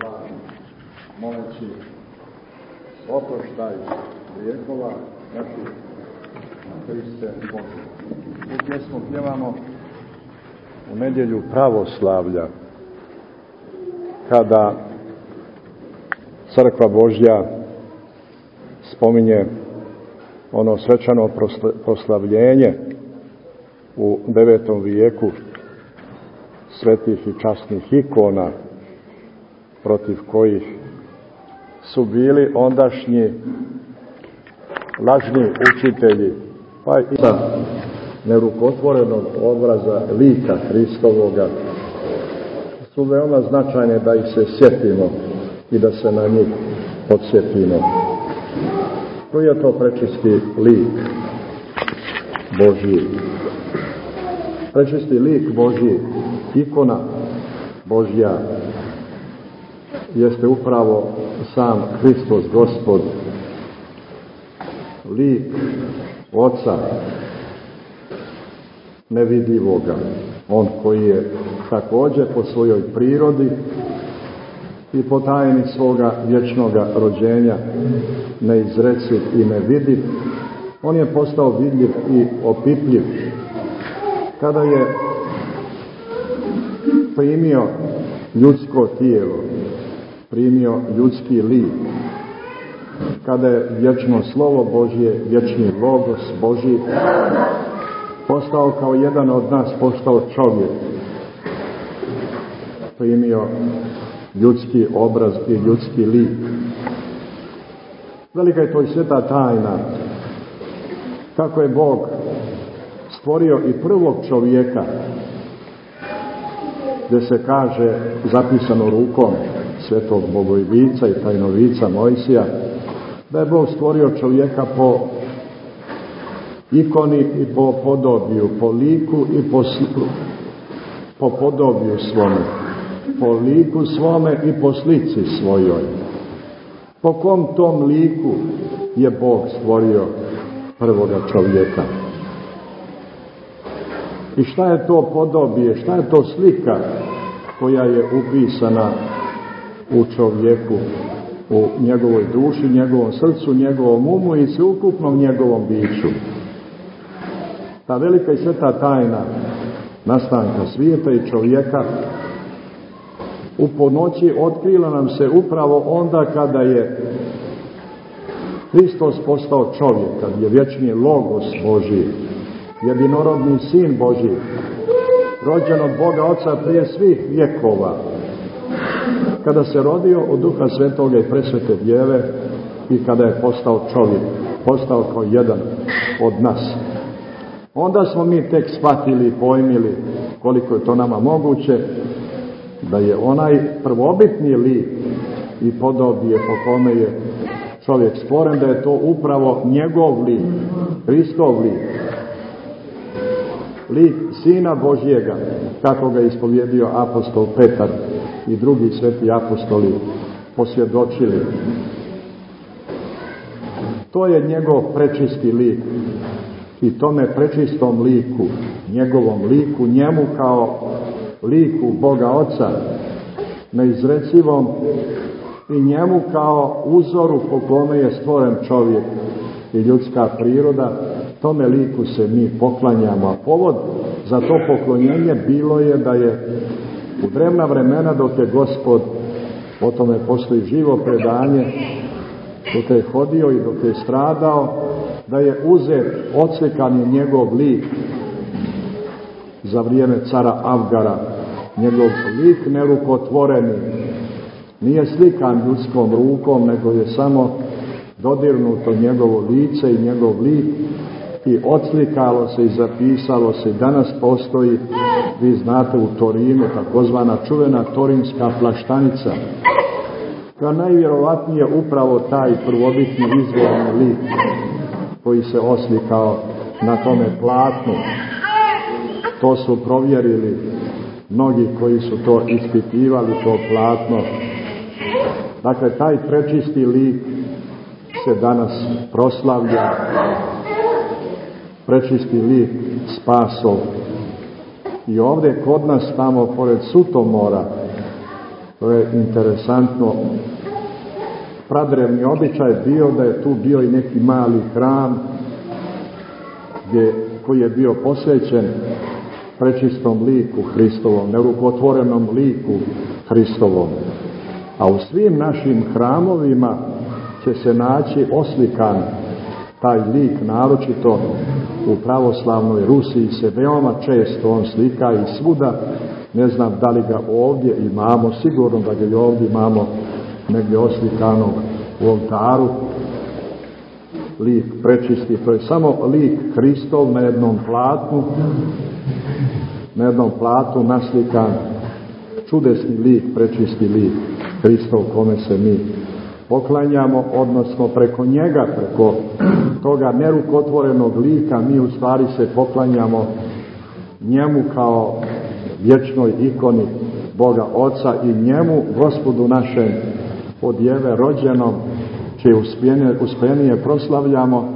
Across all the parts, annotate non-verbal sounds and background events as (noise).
glavu, moleći oproštaj grijehova naših Hriste Bože. U pjesmu pjevamo u nedjelju pravoslavlja, kada Crkva Božja spominje ono svečano proslavljenje u devetom vijeku svetih i časnih ikona protiv kojih su bili ondašnji lažni učitelji pa i sa nerukotvorenog obraza lika Hristovoga su veoma značajne da ih se sjetimo i da se na njih podsjetimo. Koji je to prečisti lik Božji? Prečisti lik Božji, ikona Božja, jeste upravo sam Hristos Gospod, lik Oca nevidljivoga, on koji je također po svojoj prirodi i po tajni svoga vječnoga rođenja neizreciv i nevidiv, on je postao vidljiv i opipljiv. Kada je primio ljudsko tijelo, primio ljudski lik, kada je vječno slovo Božje, vječni logos Božji, postao kao jedan od nas, postao čovjek, primio ljudski obraz i ljudski lik. Velika je to i sveta tajna, kako je Bog stvorio i prvog čovjeka, gdje se kaže, zapisano rukom svetog Bogojvica i tajnovica Mojsija, da je Bog stvorio čovjeka po ikoni i po podobiju, po liku i po, po podobiju svome, po liku svome i po slici svojoj. Po kom tom liku je Bog stvorio prvoga čovjeka? I šta je to podobije, šta je to slika koja je upisana u čovjeku, u njegovoj duši, njegovom srcu, njegovom umu i sveukupnom njegovom biću? Ta velika i sveta tajna nastanka svijeta i čovjeka u ponoći otkrila nam se upravo onda kada je Hristos postao čovjek, kad je vječni logos Božiji, jedinorodni sin Božiji, rođen od Boga Oca prije svih vjekova, kada se rodio od Duha Svetoga i presvete djeve i kada je postao čovjek, postao kao jedan od nas. Onda smo mi tek shvatili i pojmili koliko je to nama moguće, da je onaj prvobitni lik i podobije po kome je čovjek stvoren, da je to upravo njegov lik, Hristov lik. Lik Sina Božjega, kako ga je ispovjedio apostol Petar i drugi sveti apostoli posvjedočili. To je njegov prečisti lik i tome prečistom liku, njegovom liku, njemu kao liku Boga Oca, neizrecivom i njemu kao uzoru po kome je stvoren čovjek i ljudska priroda, tome liku se mi poklanjamo. A povod za to poklonjenje bilo je da je u drevna vremena dok je gospod, o tome postoji živo predanje, dok je hodio i dok je stradao, da je uzet, odslikan je njegov lik za vrijeme cara Avgara, njegov lik nerukotvoreni, nije slikan ljudskom rukom, nego je samo dodirnuto njegovo lice i njegov lik i odslikalo se i zapisalo se. Danas postoji, vi znate u Torinu, takozvana čuvena torinska plaštanica, koja najvjerovatnije upravo taj prvobitni izvorni lik koji se oslikao na tome platnu. To su provjerili mnogi koji su to ispitivali, to platno. Dakle, taj prečisti lik se danas proslavlja, prečisti lik spasov. I ovdje kod nas tamo, pored Sutomora, To je interesantno. Pradrevni običaj bio da je tu bio i neki mali hram gdje, koji je bio posvećen prečistom liku Hristovom, nerukotvorenom liku Hristovom. A u svim našim hramovima će se naći oslikan taj lik, naročito u pravoslavnoj Rusiji se veoma često on slika i svuda, ne znam da li ga ovdje imamo, sigurno da ga i ovdje imamo negdje oslikanog u oltaru, lik prečisti, to je samo lik Hristov na jednom platnu, na jednom platu naslikan. Čudesni lik, prečisti lik Hristov kome se mi poklanjamo, odnosno preko njega, preko toga nerukotvorenog lika, mi u stvari se poklanjamo njemu kao vječnoj ikoni Boga Oca i njemu, gospodu našem od Jeve rođenom, čije uspjenije proslavljamo,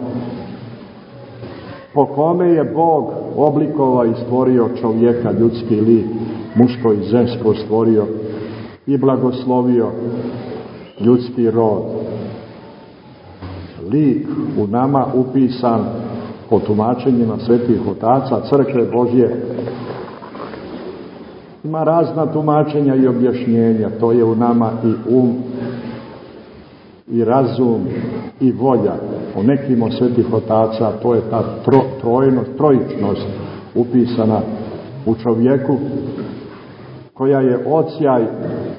po kome je Bog oblikova i stvorio čovjeka, ljudski lik, muško i žensko stvorio i blagoslovio ljudski rod. Lik u nama upisan po tumačenjima svetih otaca crkve Božje ima razna tumačenja i objašnjenja. To je u nama i um i razum i volja. U nekim od svetih otaca to je ta tro, trojnost, trojičnost upisana u čovjeku koja je ocijaj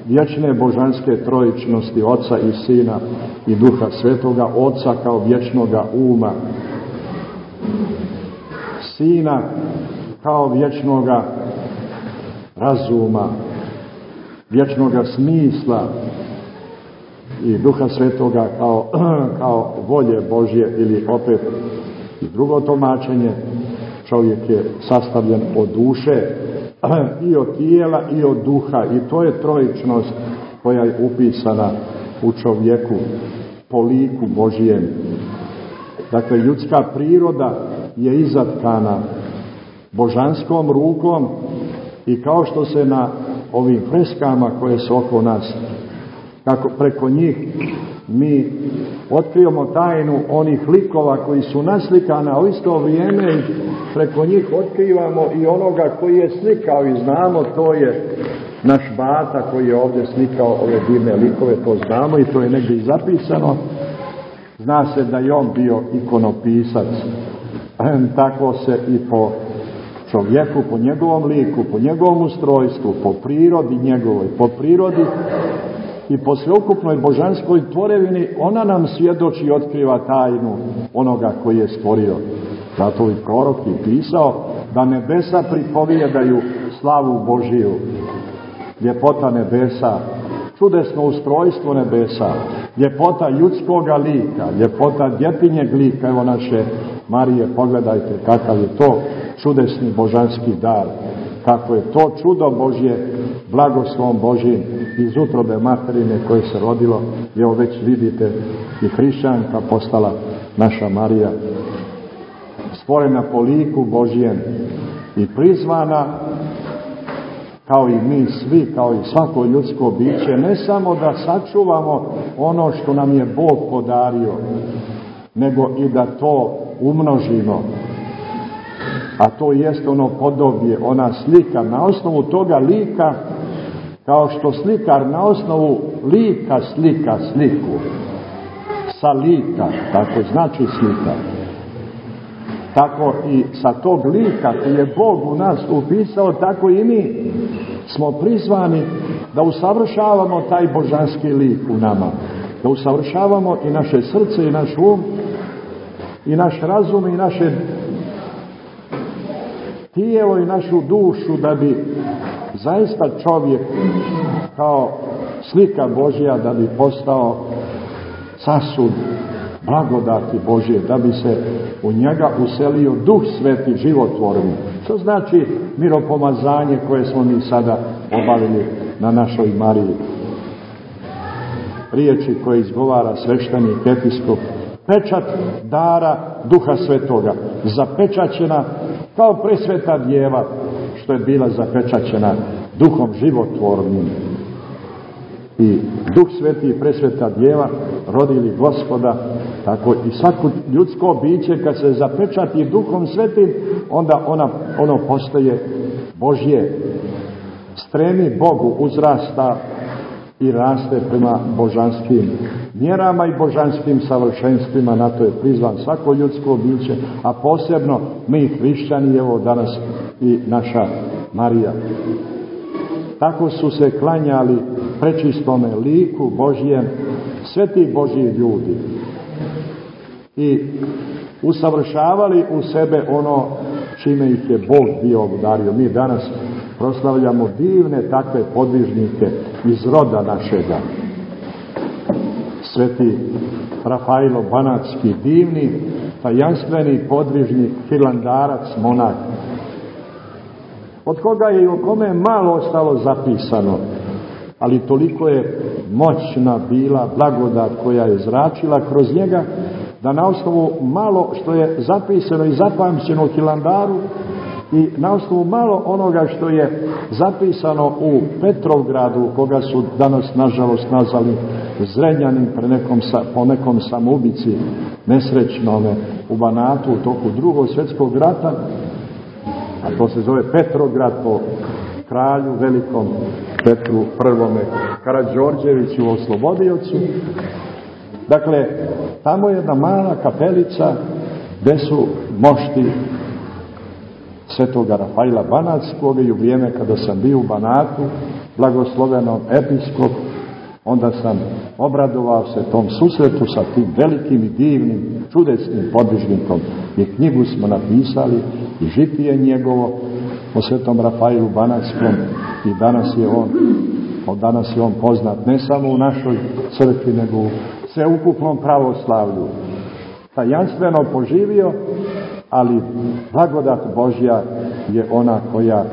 vječne božanske trojičnosti Oca i Sina i Duha Svetoga, Oca kao vječnoga uma, Sina kao vječnoga razuma, vječnoga smisla i Duha Svetoga kao, (clears throat) kao volje Božje ili opet drugo tomačenje, čovjek je sastavljen od duše (clears throat) i od tijela i od duha i to je trojičnost koja je upisana u čovjeku po liku Božijem. Dakle, ljudska priroda je izatkana božanskom rukom i kao što se na ovim freskama koje su oko nas, kako preko njih mi otkrivamo tajnu onih likova koji su naslikana, a u isto vrijeme preko njih otkrivamo i onoga koji je slikao i znamo to je naš bata koji je ovdje slikao ove divne likove, to znamo i to je negdje zapisano. Zna se da je on bio ikonopisac. Tako se i po čovjeku, po njegovom liku, po njegovom ustrojstvu, po prirodi njegovoj, po prirodi i po sveukupnoj božanskoj tvorevini, ona nam svjedoči i otkriva tajnu onoga koji je stvorio. Zato i prorok je pisao da nebesa pripovijedaju slavu Božiju. Ljepota nebesa, čudesno ustrojstvo nebesa, ljepota ljudskoga lika, ljepota djetinjeg lika, evo naše Marije, pogledajte kakav je to čudesni božanski dar, kako je to čudo Božje, blagoslovom Božjim iz utrobe materine koje se rodilo, i evo već vidite i hrišćanka postala naša Marija, stvorena po liku Božjem i prizvana kao i mi svi, kao i svako ljudsko biće, ne samo da sačuvamo ono što nam je Bog podario, nego i da to umnožimo. A to jest ono podobje, ona slika. Na osnovu toga lika, kao što slikar na osnovu lika slika sliku. Sa lika, tako znači slika. Tako i sa tog lika koji je Bog u nas upisao, tako i mi smo prizvani da usavršavamo taj božanski lik u nama. Da usavršavamo i naše srce i naš um i naš razum i naše tijelo i našu dušu da bi zaista čovjek kao slika Božja da bi postao sasud blagodati Božje, da bi se u njega uselio duh sveti životvorni. Što znači miropomazanje koje smo mi sada obavili na našoj Mariji. Riječi koje izgovara sveštenik episkop, pečat dara duha svetoga, zapečaćena kao presveta djeva što je bila zapečaćena duhom životvornim. i Duh Sveti i Presveta Djeva rodili gospoda, tako i svako ljudsko biće kad se zapečati Duhom Svetim, onda ona, ono postaje Božje. Stremi Bogu, uzrasta i raste prema božanskim mjerama i božanskim savršenstvima, na to je prizvan svako ljudsko biće, a posebno mi hrišćani, evo danas i naša Marija. Tako su se klanjali prečistome liku Božijem sveti Božji ljudi i usavršavali u sebe ono čime ih je Bog bio obdario. Mi danas proslavljamo divne takve podvižnike iz roda našega. Sveti Rafailo Banacki, divni, tajanstveni podvižnik, hilandarac, monak, od koga je i o kome malo ostalo zapisano, ali toliko je moćna bila blagodat koja je zračila kroz njega, da na osnovu malo što je zapisano i zapamćeno u Hilandaru i na osnovu malo onoga što je zapisano u Petrovgradu, koga su danas nažalost nazvali Zrenjanin pre nekom, po nekom samoubici nesrećnome u Banatu u toku drugog svjetskog rata, a to se zove Petrograd po kralju velikom Petru prvome Karadžorđeviću oslobodiocu. Dakle, tamo je jedna mala kapelica gde su mošti svetoga Rafaila Banatskog i u vrijeme kada sam bio u Banatu, blagoslovenom episkop, onda sam obradovao se tom susretu sa tim velikim i divnim, čudesnim podvižnikom i knjigu smo napisali i žitije njegovo o svetom Rafailu Banatskom i danas je on od danas je on poznat ne samo u našoj crkvi, nego u sveukupnom pravoslavlju. Tajanstveno poživio, ali blagodat Božja je ona koja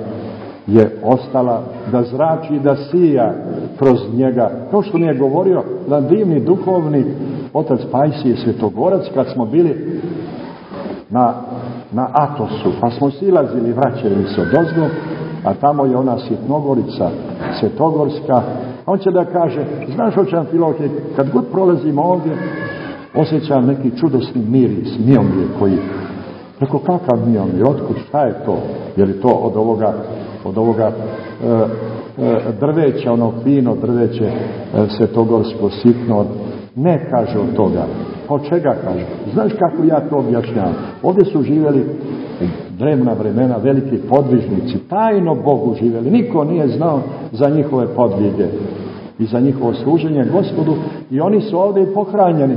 je ostala da zrači, da sija kroz njega. To što mi je govorio da divni duhovni otac Pajsije Svetogorac kad smo bili na, na Atosu, pa smo silazili, vraćali se od ozgo, a tamo je ona sitnogorica, svetogorska, on će da kaže, znaš očan Filohije, kad god prolazimo ovdje, osjećam neki čudesni miris, mijomlje koji, Rekao, kakav mijomlje, otkud, šta je to? Je to od ovoga, od ovoga e, e, drveća, ono fino drveće, e, svetogorsko, sitno, ne kaže od toga. Od čega kaže? Znaš kako ja to objašnjavam? Ovdje su živjeli drevna vremena veliki podvižnici, tajno Bogu živjeli. Niko nije znao za njihove podvige i za njihovo služenje gospodu i oni su ovdje pohranjeni.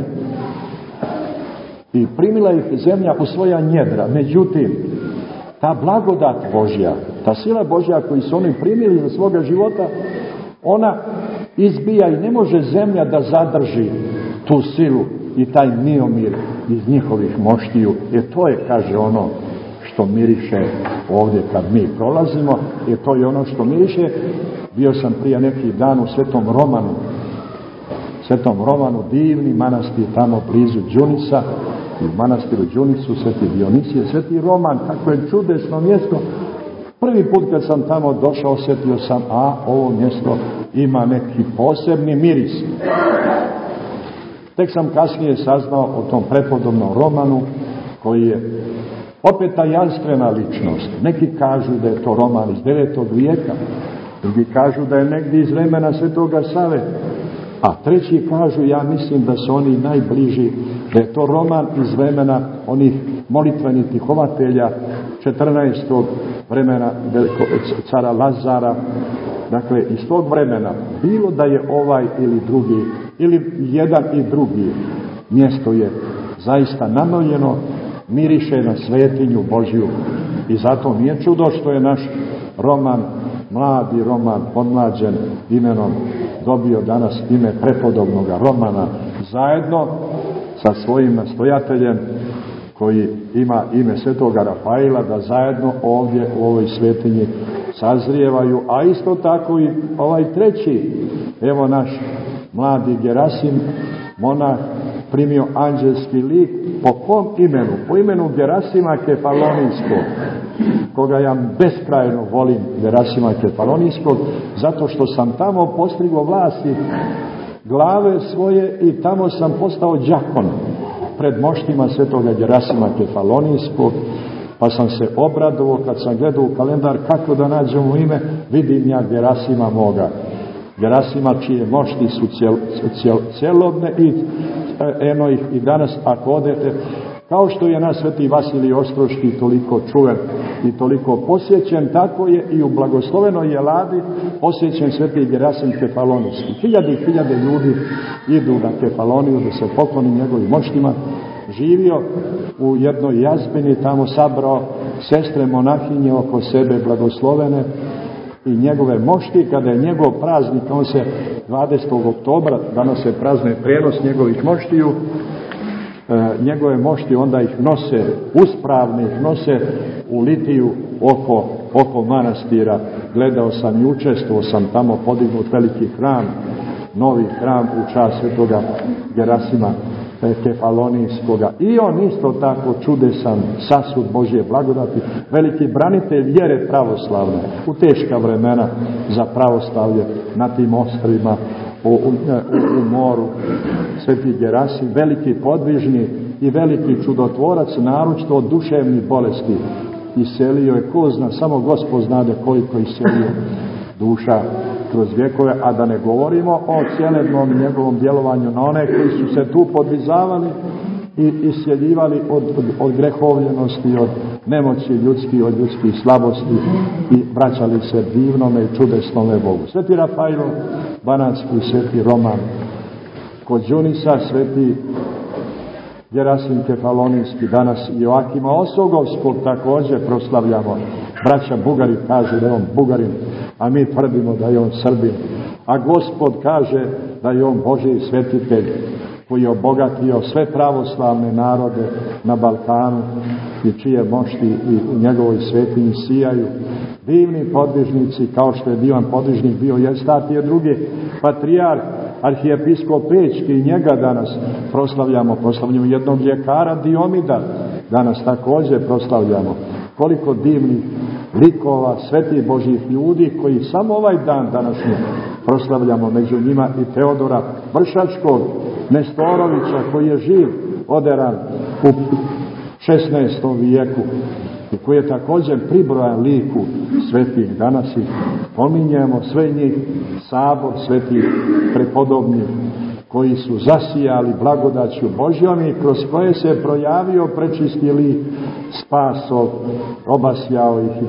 I primila ih zemlja u svoja njedra. Međutim, ta blagodat Božja, ta sila Božja koju su oni primili za svoga života, ona izbija i ne može zemlja da zadrži tu silu i taj miomir iz njihovih moštiju. Jer to je, kaže ono, što miriše ovdje kad mi prolazimo, jer to je ono što miriše. Bio sam prije neki dan u Svetom Romanu, Svetom Romanu, divni manastir tamo blizu Đunisa, i u manastiru Đunisu, Sveti Dionisije, Sveti Roman, kako je čudesno mjesto. Prvi put kad sam tamo došao, osjetio sam, a ovo mjesto ima neki posebni miris. Tek sam kasnije saznao o tom prepodobnom romanu koji je opet tajanstvena ličnost. Neki kažu da je to roman iz 9. vijeka, drugi kažu da je negdje iz vremena Svetoga Save, a treći kažu, ja mislim da su oni najbliži, da je to roman iz vremena onih molitvenih tihovatelja 14. vremena cara Lazara, dakle iz tog vremena, bilo da je ovaj ili drugi, ili jedan i drugi, mjesto je zaista nanoljeno, miriše na svetinju Božju i zato nije čudo što je naš roman, mladi roman, podmlađen imenom, dobio danas ime prepodobnog romana, zajedno sa svojim nastojateljem koji ima ime svetoga Rafaila, da zajedno ovdje u ovoj svetinji sazrijevaju, a isto tako i ovaj treći, evo naš mladi Gerasim, monah, primio anđelski lik, po kom imenu? Po imenu Gerasima Kefalonijskog, koga ja beskrajno volim, Gerasima Kefalonijskog, zato što sam tamo postrigo vlasti glave svoje i tamo sam postao đakon pred moštima svetoga Gerasima Kefalonijskog, pa sam se obradovao kad sam gledao u kalendar kako da nađem u ime, vidim ja Gerasima moga. Gerasima čije mošti su cjel, cjelodne i eno ih i danas ako odete kao što je nas sveti Vasilij Ostroški toliko čuven i toliko posjećen, tako je i u blagoslovenoj Jeladi posjećen sveti Gerasim Kefalonijski. Hiljade i hiljade ljudi idu na Kefaloniju da se pokloni njegovim moštima. Živio u jednoj jazbini, tamo sabrao sestre monahinje oko sebe blagoslovene i njegove mošti, kada je njegov praznik, on se 20. oktobra, danas se prazne prenos njegovih moštiju, E, njegove mošti, onda ih nose uspravne, ih nose u litiju oko, oko manastira. Gledao sam i učestvovao sam tamo podignut veliki hram, novi hram u čast svetoga Gerasima Kefalonijskoga. I on isto tako čudesan sasud Božje blagodati, veliki branitelj vjere pravoslavne u teška vremena za pravoslavlje na tim ostrovima u, u, u moru Sveti Gerasim, veliki podvižni i veliki čudotvorac, naročito od duševnih bolesti. Iselio je, ko zna, samo Gospod znade koliko iselio duša kroz vjekove, a da ne govorimo o cijelebnom njegovom djelovanju na one koji su se tu podvizavali i isjeljivali od, od, od grehovljenosti, od nemoći ljudskih, od ljudskih slabosti i vraćali se divnome i čudesnome Bogu. Sveti Rafailo, Banatski, Sveti Roman, kod Đunisa, Sveti Gerasim Kefalonijski, danas Joakima Osogovskog također proslavljamo. Braća Bugari kaže da je on Bugarin, a mi tvrdimo da je on Srbin. A gospod kaže da je on Boži svetitelj koji je obogatio sve pravoslavne narode na Balkanu i čije mošti i u njegovoj svetinji sijaju. Divni podvižnici, kao što je divan podvižnik bio Jestatije drugi, patrijarh, arhijepiskop Pečki i njega danas proslavljamo, proslavljamo jednog ljekara Diomida, danas također proslavljamo. Koliko divnih likova, svetih Božih ljudi koji samo ovaj dan današnji proslavljamo među njima i Teodora Vršačkog, Nestorovića koji je živ, oderan u 16. vijeku i koji je također pribrojan liku svetih danas i pominjemo sve njih sabor svetih prepodobnih koji su zasijali blagodaću Božjom i kroz koje se projavio prečisti spasov, obasjao ih.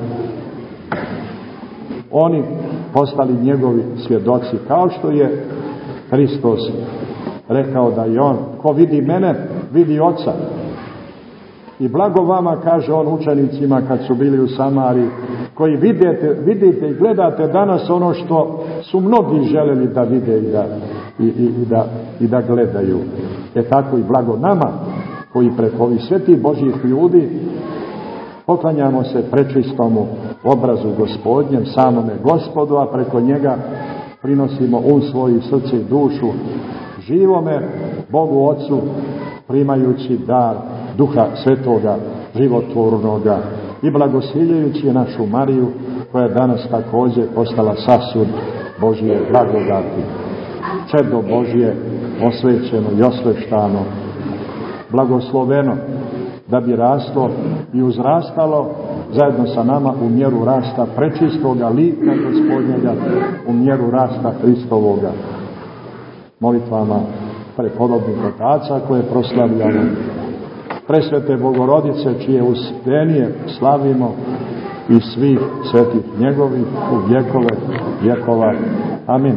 Oni postali njegovi svjedoci, kao što je Hristos rekao da je on, ko vidi mene, vidi oca. I blago vama, kaže on učenicima kad su bili u Samari, koji vidite, vidite i gledate danas ono što su mnogi želeli da vide i da, i, i, i da, da gledaju. E tako i blago nama, koji preko ovih svetih Božih ljudi poklanjamo se prečistomu obrazu gospodnjem, samome gospodu, a preko njega prinosimo um svoju srce i dušu živome Bogu Otcu primajući dar duha svetoga, životvornoga i blagosiljajući našu Mariju koja je danas također postala sasud Božije blagodati. Čedo Božije osvećeno i osveštano, blagosloveno da bi rasto i uzrastalo zajedno sa nama u mjeru rasta prečistoga lika gospodnjega, u mjeru rasta Hristovoga molitvama prepodobnih otaca koje proslavljamo, presvete Bogorodice čije uspenije slavimo i svih svetih njegovih u vjekove vjekova. Amin.